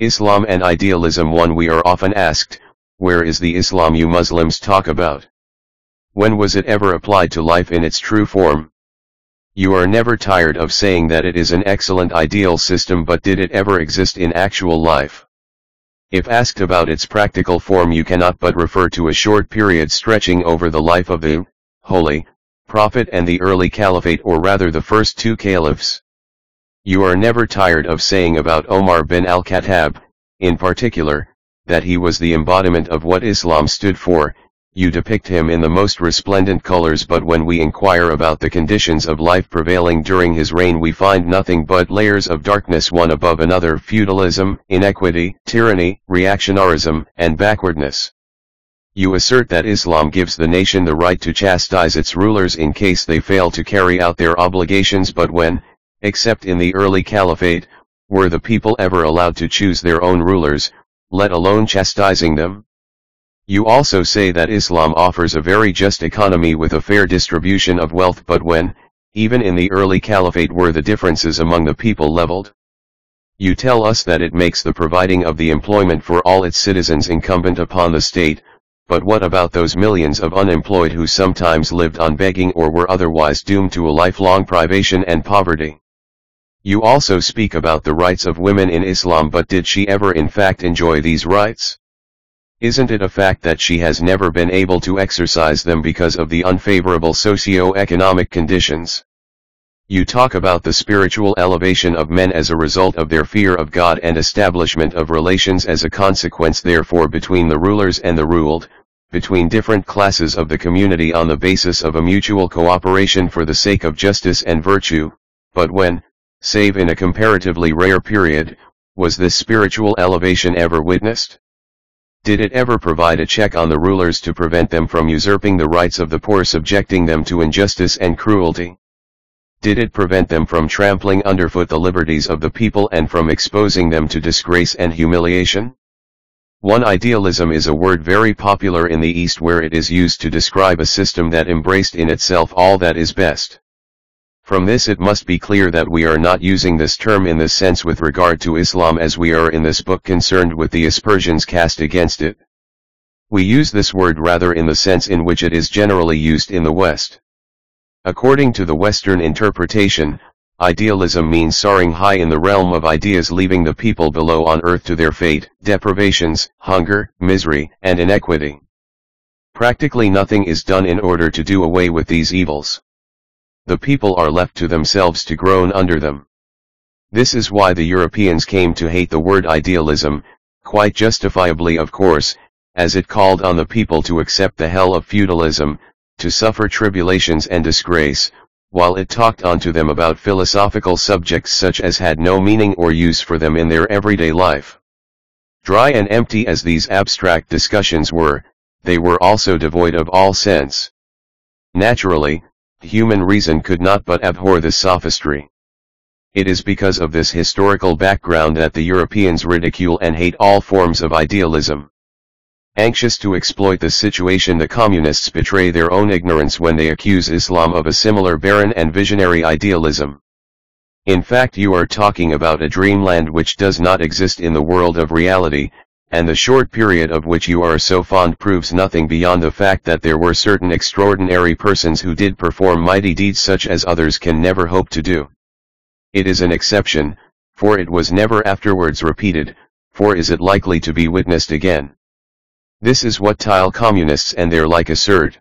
Islam and idealism 1 We are often asked, where is the Islam you Muslims talk about? When was it ever applied to life in its true form? You are never tired of saying that it is an excellent ideal system but did it ever exist in actual life? If asked about its practical form you cannot but refer to a short period stretching over the life of the Holy Prophet and the early Caliphate or rather the first two caliphs. You are never tired of saying about Omar bin al-Khattab, in particular, that he was the embodiment of what Islam stood for, you depict him in the most resplendent colors but when we inquire about the conditions of life prevailing during his reign we find nothing but layers of darkness one above another feudalism, inequity, tyranny, reactionarism, and backwardness. You assert that Islam gives the nation the right to chastise its rulers in case they fail to carry out their obligations but when, except in the early caliphate, were the people ever allowed to choose their own rulers, let alone chastising them? You also say that Islam offers a very just economy with a fair distribution of wealth but when, even in the early caliphate were the differences among the people leveled? You tell us that it makes the providing of the employment for all its citizens incumbent upon the state, but what about those millions of unemployed who sometimes lived on begging or were otherwise doomed to a lifelong privation and poverty? You also speak about the rights of women in Islam but did she ever in fact enjoy these rights? Isn't it a fact that she has never been able to exercise them because of the unfavorable socio-economic conditions? You talk about the spiritual elevation of men as a result of their fear of God and establishment of relations as a consequence therefore between the rulers and the ruled, between different classes of the community on the basis of a mutual cooperation for the sake of justice and virtue, but when, save in a comparatively rare period, was this spiritual elevation ever witnessed? Did it ever provide a check on the rulers to prevent them from usurping the rights of the poor subjecting them to injustice and cruelty? Did it prevent them from trampling underfoot the liberties of the people and from exposing them to disgrace and humiliation? One idealism is a word very popular in the East where it is used to describe a system that embraced in itself all that is best. From this it must be clear that we are not using this term in this sense with regard to Islam as we are in this book concerned with the aspersions cast against it. We use this word rather in the sense in which it is generally used in the West. According to the Western interpretation, idealism means soaring high in the realm of ideas leaving the people below on earth to their fate, deprivations, hunger, misery, and inequity. Practically nothing is done in order to do away with these evils the people are left to themselves to groan under them. This is why the Europeans came to hate the word idealism, quite justifiably of course, as it called on the people to accept the hell of feudalism, to suffer tribulations and disgrace, while it talked on to them about philosophical subjects such as had no meaning or use for them in their everyday life. Dry and empty as these abstract discussions were, they were also devoid of all sense. Naturally, human reason could not but abhor this sophistry. It is because of this historical background that the Europeans ridicule and hate all forms of idealism. Anxious to exploit the situation the communists betray their own ignorance when they accuse Islam of a similar barren and visionary idealism. In fact you are talking about a dreamland which does not exist in the world of reality, and the short period of which you are so fond proves nothing beyond the fact that there were certain extraordinary persons who did perform mighty deeds such as others can never hope to do. It is an exception, for it was never afterwards repeated, for is it likely to be witnessed again? This is what tile communists and their like assert.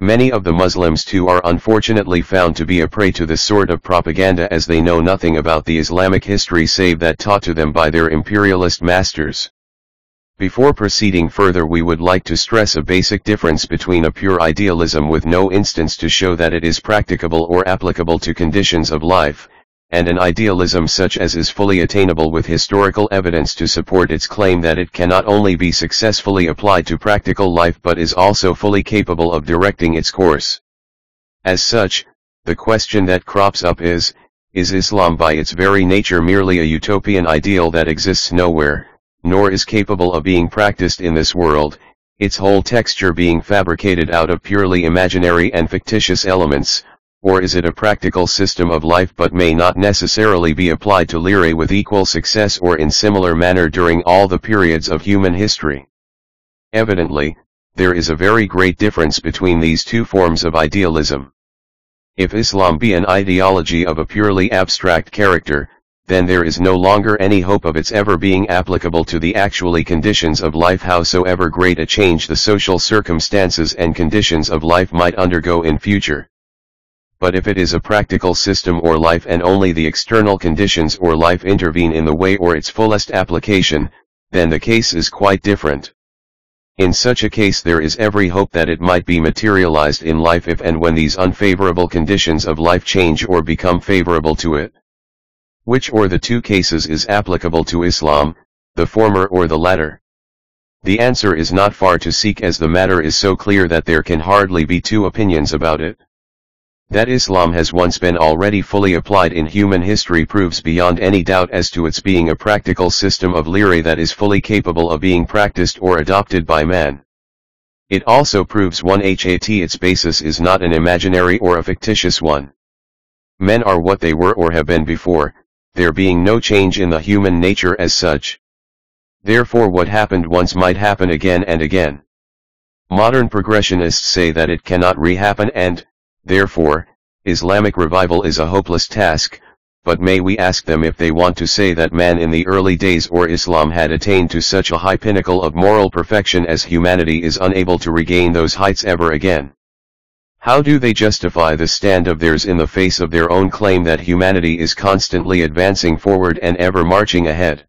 Many of the Muslims too are unfortunately found to be a prey to this sort of propaganda as they know nothing about the Islamic history save that taught to them by their imperialist masters. Before proceeding further we would like to stress a basic difference between a pure idealism with no instance to show that it is practicable or applicable to conditions of life, and an idealism such as is fully attainable with historical evidence to support its claim that it can not only be successfully applied to practical life but is also fully capable of directing its course. As such, the question that crops up is, is Islam by its very nature merely a utopian ideal that exists nowhere, nor is capable of being practiced in this world, its whole texture being fabricated out of purely imaginary and fictitious elements, Or is it a practical system of life but may not necessarily be applied to lyre with equal success or in similar manner during all the periods of human history? Evidently, there is a very great difference between these two forms of idealism. If Islam be an ideology of a purely abstract character, then there is no longer any hope of its ever being applicable to the actually conditions of life howsoever great a change the social circumstances and conditions of life might undergo in future. But if it is a practical system or life and only the external conditions or life intervene in the way or its fullest application, then the case is quite different. In such a case there is every hope that it might be materialized in life if and when these unfavorable conditions of life change or become favorable to it. Which or the two cases is applicable to Islam, the former or the latter? The answer is not far to seek as the matter is so clear that there can hardly be two opinions about it. That Islam has once been already fully applied in human history proves beyond any doubt as to its being a practical system of lyre that is fully capable of being practiced or adopted by man. It also proves one hat its basis is not an imaginary or a fictitious one. Men are what they were or have been before, there being no change in the human nature as such. Therefore what happened once might happen again and again. Modern progressionists say that it cannot rehappen and, therefore, Islamic revival is a hopeless task, but may we ask them if they want to say that man in the early days or Islam had attained to such a high pinnacle of moral perfection as humanity is unable to regain those heights ever again. How do they justify the stand of theirs in the face of their own claim that humanity is constantly advancing forward and ever marching ahead?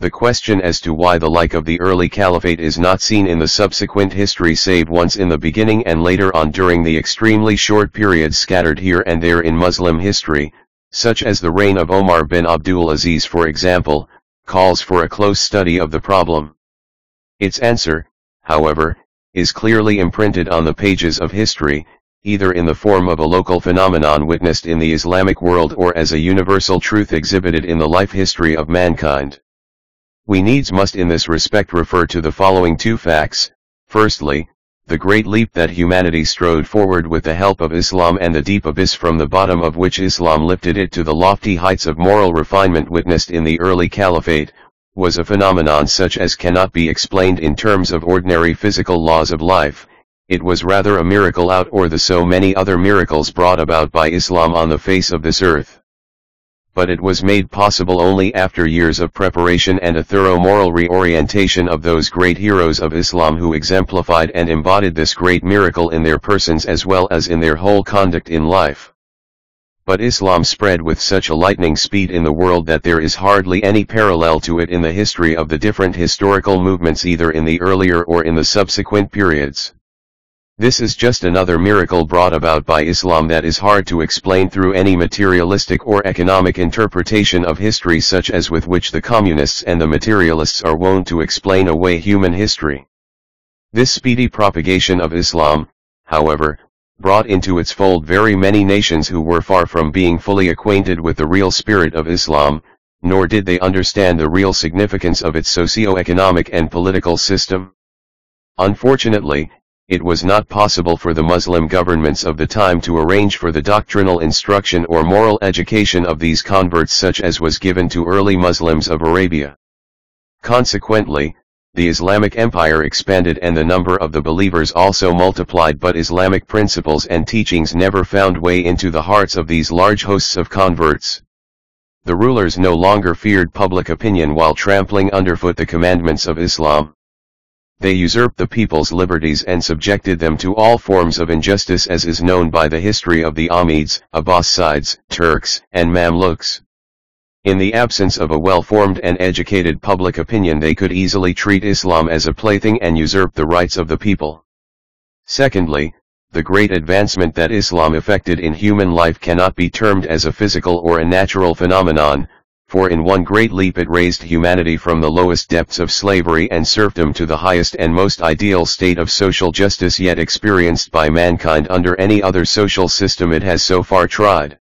The question as to why the like of the early caliphate is not seen in the subsequent history save once in the beginning and later on during the extremely short periods scattered here and there in Muslim history, such as the reign of Omar bin Abdul Aziz for example, calls for a close study of the problem. Its answer, however, is clearly imprinted on the pages of history, either in the form of a local phenomenon witnessed in the Islamic world or as a universal truth exhibited in the life history of mankind. We needs must in this respect refer to the following two facts, firstly, the great leap that humanity strode forward with the help of Islam and the deep abyss from the bottom of which Islam lifted it to the lofty heights of moral refinement witnessed in the early caliphate, was a phenomenon such as cannot be explained in terms of ordinary physical laws of life, it was rather a miracle out or the so many other miracles brought about by Islam on the face of this earth. But it was made possible only after years of preparation and a thorough moral reorientation of those great heroes of Islam who exemplified and embodied this great miracle in their persons as well as in their whole conduct in life. But Islam spread with such a lightning speed in the world that there is hardly any parallel to it in the history of the different historical movements either in the earlier or in the subsequent periods. This is just another miracle brought about by Islam that is hard to explain through any materialistic or economic interpretation of history such as with which the communists and the materialists are wont to explain away human history. This speedy propagation of Islam, however, brought into its fold very many nations who were far from being fully acquainted with the real spirit of Islam, nor did they understand the real significance of its socio-economic and political system. Unfortunately, it was not possible for the Muslim governments of the time to arrange for the doctrinal instruction or moral education of these converts such as was given to early Muslims of Arabia. Consequently, the Islamic Empire expanded and the number of the believers also multiplied but Islamic principles and teachings never found way into the hearts of these large hosts of converts. The rulers no longer feared public opinion while trampling underfoot the commandments of Islam. They usurped the people's liberties and subjected them to all forms of injustice as is known by the history of the Amids, Abbasids, Turks, and Mamluks. In the absence of a well-formed and educated public opinion they could easily treat Islam as a plaything and usurp the rights of the people. Secondly, the great advancement that Islam effected in human life cannot be termed as a physical or a natural phenomenon, for in one great leap it raised humanity from the lowest depths of slavery and serfdom to the highest and most ideal state of social justice yet experienced by mankind under any other social system it has so far tried.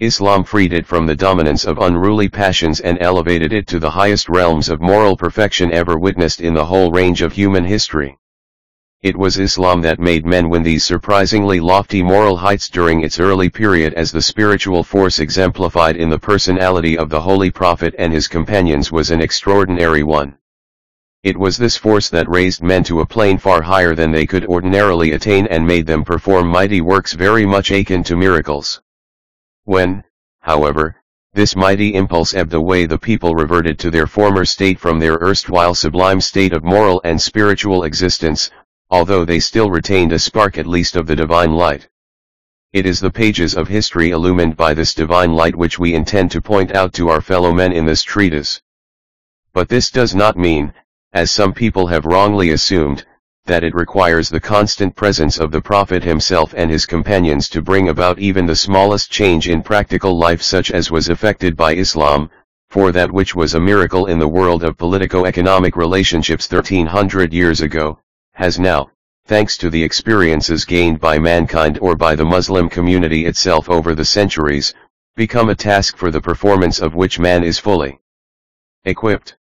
Islam freed it from the dominance of unruly passions and elevated it to the highest realms of moral perfection ever witnessed in the whole range of human history. It was Islam that made men win these surprisingly lofty moral heights during its early period as the spiritual force exemplified in the personality of the Holy Prophet and his companions was an extraordinary one. It was this force that raised men to a plane far higher than they could ordinarily attain and made them perform mighty works very much akin to miracles. When, however, this mighty impulse ebbed away the people reverted to their former state from their erstwhile sublime state of moral and spiritual existence, although they still retained a spark at least of the divine light. It is the pages of history illumined by this divine light which we intend to point out to our fellow men in this treatise. But this does not mean, as some people have wrongly assumed, that it requires the constant presence of the Prophet himself and his companions to bring about even the smallest change in practical life such as was effected by Islam, for that which was a miracle in the world of politico-economic relationships 1300 years ago, has now, thanks to the experiences gained by mankind or by the Muslim community itself over the centuries, become a task for the performance of which man is fully equipped.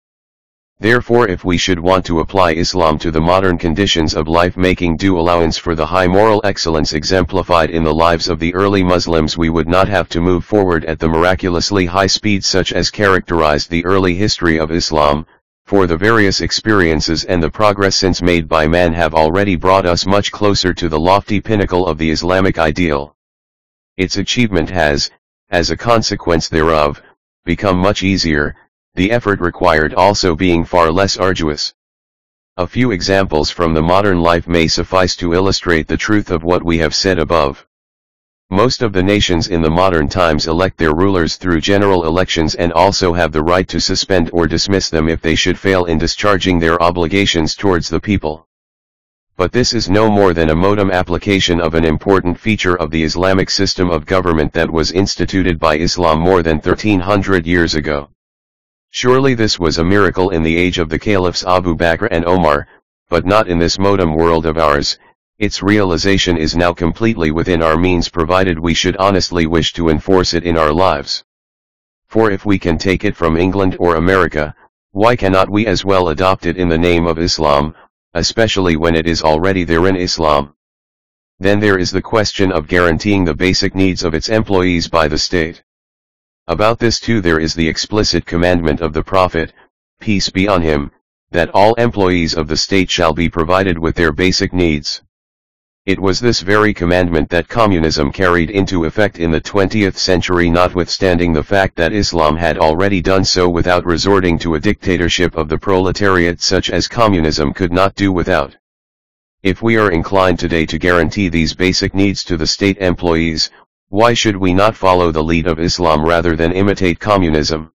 Therefore if we should want to apply Islam to the modern conditions of life making due allowance for the high moral excellence exemplified in the lives of the early Muslims we would not have to move forward at the miraculously high speed such as characterized the early history of Islam, for the various experiences and the progress since made by man have already brought us much closer to the lofty pinnacle of the Islamic ideal. Its achievement has, as a consequence thereof, become much easier, the effort required also being far less arduous. A few examples from the modern life may suffice to illustrate the truth of what we have said above. Most of the nations in the modern times elect their rulers through general elections and also have the right to suspend or dismiss them if they should fail in discharging their obligations towards the people. But this is no more than a modem application of an important feature of the Islamic system of government that was instituted by Islam more than 1300 years ago. Surely this was a miracle in the age of the caliphs Abu Bakr and Omar, but not in this modem world of ours, its realization is now completely within our means provided we should honestly wish to enforce it in our lives. For if we can take it from England or America, why cannot we as well adopt it in the name of Islam, especially when it is already there in Islam? Then there is the question of guaranteeing the basic needs of its employees by the state. About this too there is the explicit commandment of the Prophet, peace be on him, that all employees of the state shall be provided with their basic needs. It was this very commandment that communism carried into effect in the 20th century notwithstanding the fact that Islam had already done so without resorting to a dictatorship of the proletariat such as communism could not do without. If we are inclined today to guarantee these basic needs to the state employees, why should we not follow the lead of Islam rather than imitate communism?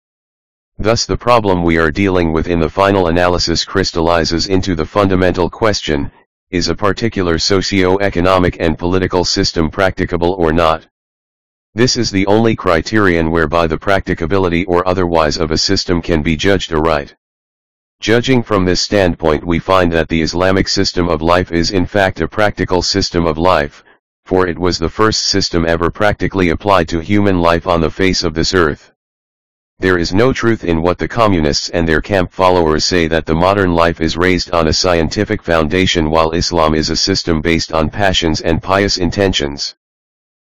Thus the problem we are dealing with in the final analysis crystallizes into the fundamental question, is a particular socio-economic and political system practicable or not? This is the only criterion whereby the practicability or otherwise of a system can be judged aright. Judging from this standpoint we find that the Islamic system of life is in fact a practical system of life, for it was the first system ever practically applied to human life on the face of this earth. There is no truth in what the communists and their camp followers say that the modern life is raised on a scientific foundation while Islam is a system based on passions and pious intentions.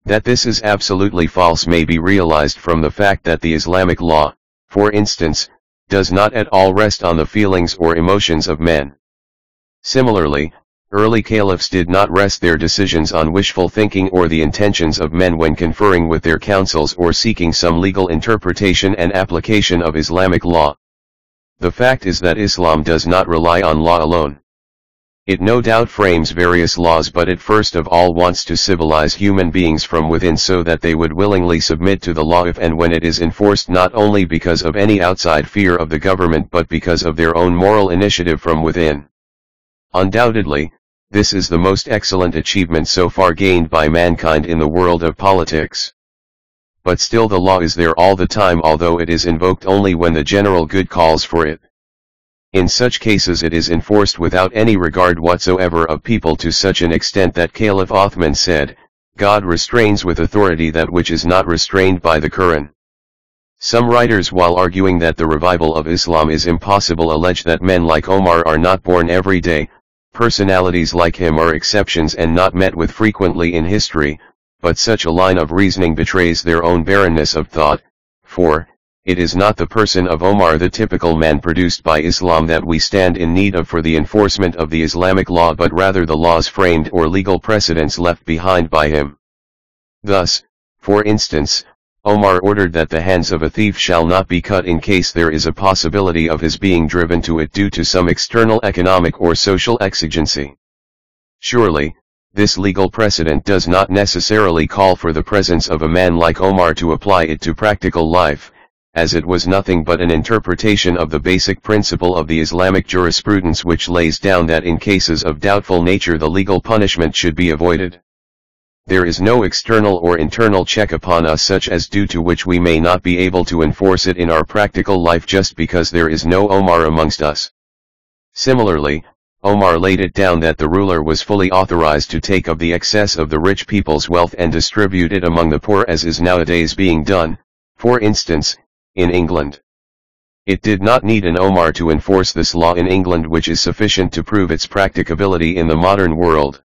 That this is absolutely false may be realized from the fact that the Islamic law, for instance, does not at all rest on the feelings or emotions of men. Similarly, Early caliphs did not rest their decisions on wishful thinking or the intentions of men when conferring with their councils or seeking some legal interpretation and application of Islamic law. The fact is that Islam does not rely on law alone. It no doubt frames various laws but it first of all wants to civilize human beings from within so that they would willingly submit to the law if and when it is enforced not only because of any outside fear of the government but because of their own moral initiative from within. Undoubtedly, this is the most excellent achievement so far gained by mankind in the world of politics. But still the law is there all the time although it is invoked only when the general good calls for it. In such cases it is enforced without any regard whatsoever of people to such an extent that Caliph Othman said, God restrains with authority that which is not restrained by the Quran. Some writers while arguing that the revival of Islam is impossible allege that men like Omar are not born every day, Personalities like him are exceptions and not met with frequently in history, but such a line of reasoning betrays their own barrenness of thought, for, it is not the person of Omar the typical man produced by Islam that we stand in need of for the enforcement of the Islamic law but rather the laws framed or legal precedents left behind by him. Thus, for instance, Omar ordered that the hands of a thief shall not be cut in case there is a possibility of his being driven to it due to some external economic or social exigency. Surely, this legal precedent does not necessarily call for the presence of a man like Omar to apply it to practical life, as it was nothing but an interpretation of the basic principle of the Islamic jurisprudence which lays down that in cases of doubtful nature the legal punishment should be avoided. There is no external or internal check upon us such as due to which we may not be able to enforce it in our practical life just because there is no Omar amongst us. Similarly, Omar laid it down that the ruler was fully authorized to take of the excess of the rich people's wealth and distribute it among the poor as is nowadays being done, for instance, in England. It did not need an Omar to enforce this law in England which is sufficient to prove its practicability in the modern world.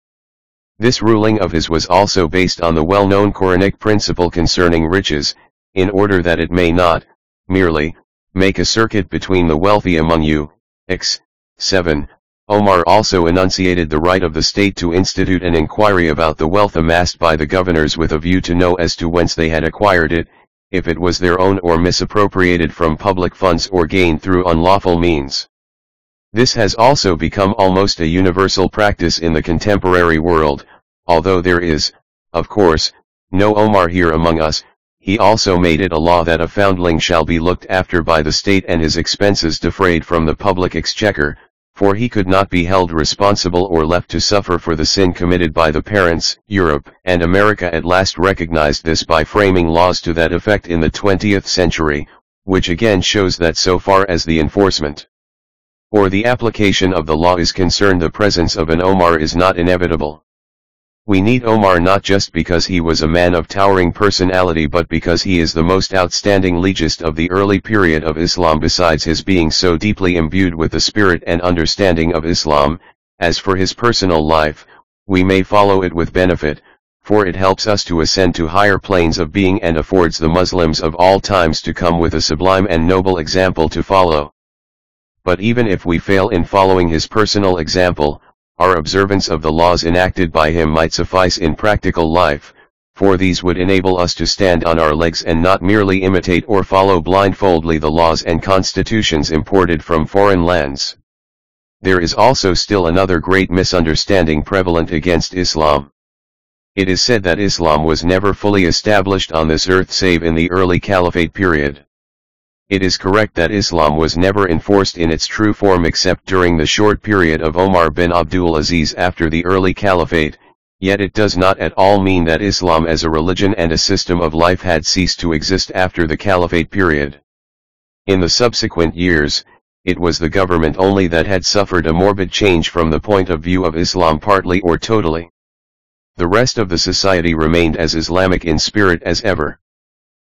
This ruling of his was also based on the well-known Quranic principle concerning riches, in order that it may not, merely, make a circuit between the wealthy among you, x. 7. Omar also enunciated the right of the state to institute an inquiry about the wealth amassed by the governors with a view to know as to whence they had acquired it, if it was their own or misappropriated from public funds or gained through unlawful means. This has also become almost a universal practice in the contemporary world, although there is, of course, no Omar here among us, he also made it a law that a foundling shall be looked after by the state and his expenses defrayed from the public exchequer, for he could not be held responsible or left to suffer for the sin committed by the parents. Europe and America at last recognized this by framing laws to that effect in the 20th century, which again shows that so far as the enforcement or the application of the law is concerned the presence of an Omar is not inevitable. We need Omar not just because he was a man of towering personality but because he is the most outstanding legist of the early period of Islam besides his being so deeply imbued with the spirit and understanding of Islam, as for his personal life, we may follow it with benefit, for it helps us to ascend to higher planes of being and affords the Muslims of all times to come with a sublime and noble example to follow. But even if we fail in following his personal example, our observance of the laws enacted by him might suffice in practical life, for these would enable us to stand on our legs and not merely imitate or follow blindfoldly the laws and constitutions imported from foreign lands. There is also still another great misunderstanding prevalent against Islam. It is said that Islam was never fully established on this earth save in the early caliphate period. It is correct that Islam was never enforced in its true form except during the short period of Omar bin Abdul Aziz after the early caliphate, yet it does not at all mean that Islam as a religion and a system of life had ceased to exist after the caliphate period. In the subsequent years, it was the government only that had suffered a morbid change from the point of view of Islam partly or totally. The rest of the society remained as Islamic in spirit as ever.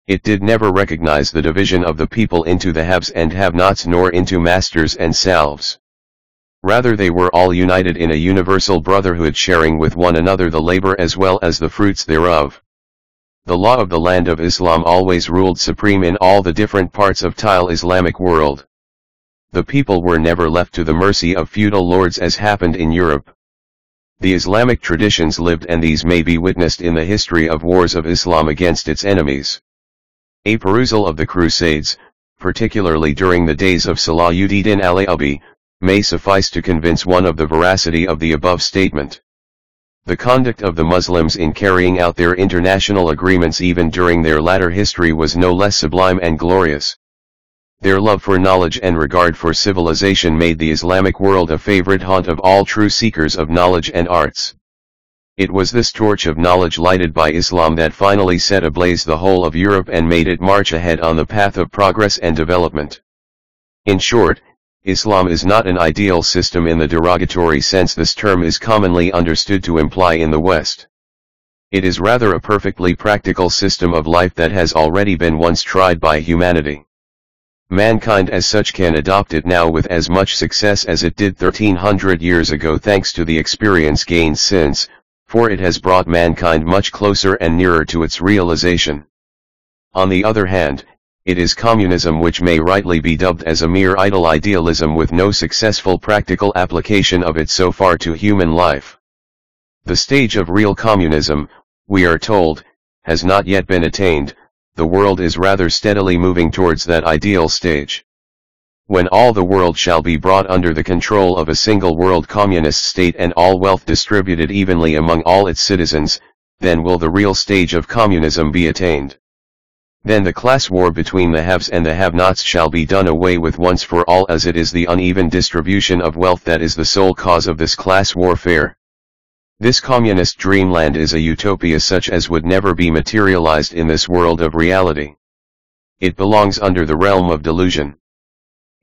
It did never recognize the division of the people into the haves and have-nots nor into masters and salves. Rather they were all united in a universal brotherhood sharing with one another the labor as well as the fruits thereof. The law of the land of Islam always ruled supreme in all the different parts of tile Islamic world. The people were never left to the mercy of feudal lords as happened in Europe. The Islamic traditions lived and these may be witnessed in the history of wars of Islam against its enemies. A perusal of the Crusades, particularly during the days of Salahuddin al-Ayyubi, may suffice to convince one of the veracity of the above statement. The conduct of the Muslims in carrying out their international agreements even during their latter history was no less sublime and glorious. Their love for knowledge and regard for civilization made the Islamic world a favorite haunt of all true seekers of knowledge and arts. It was this torch of knowledge lighted by Islam that finally set ablaze the whole of Europe and made it march ahead on the path of progress and development. In short, Islam is not an ideal system in the derogatory sense this term is commonly understood to imply in the West. It is rather a perfectly practical system of life that has already been once tried by humanity. Mankind as such can adopt it now with as much success as it did 1300 years ago thanks to the experience gained since, for it has brought mankind much closer and nearer to its realization. On the other hand, it is communism which may rightly be dubbed as a mere idle idealism with no successful practical application of it so far to human life. The stage of real communism, we are told, has not yet been attained, the world is rather steadily moving towards that ideal stage. When all the world shall be brought under the control of a single world communist state and all wealth distributed evenly among all its citizens, then will the real stage of communism be attained. Then the class war between the haves and the have-nots shall be done away with once for all as it is the uneven distribution of wealth that is the sole cause of this class warfare. This communist dreamland is a utopia such as would never be materialized in this world of reality. It belongs under the realm of delusion.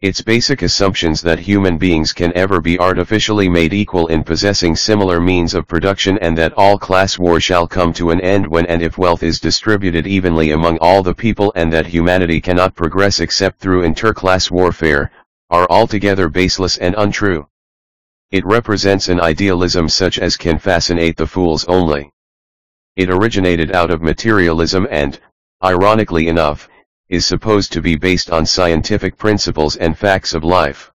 Its basic assumptions that human beings can ever be artificially made equal in possessing similar means of production and that all class war shall come to an end when and if wealth is distributed evenly among all the people and that humanity cannot progress except through interclass warfare, are altogether baseless and untrue. It represents an idealism such as can fascinate the fools only. It originated out of materialism and, ironically enough, is supposed to be based on scientific principles and facts of life.